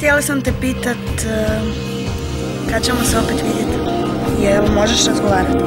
htjela sam te pitat eh, kad ćemo se opet vidjeti. Jel možeš razgovarati?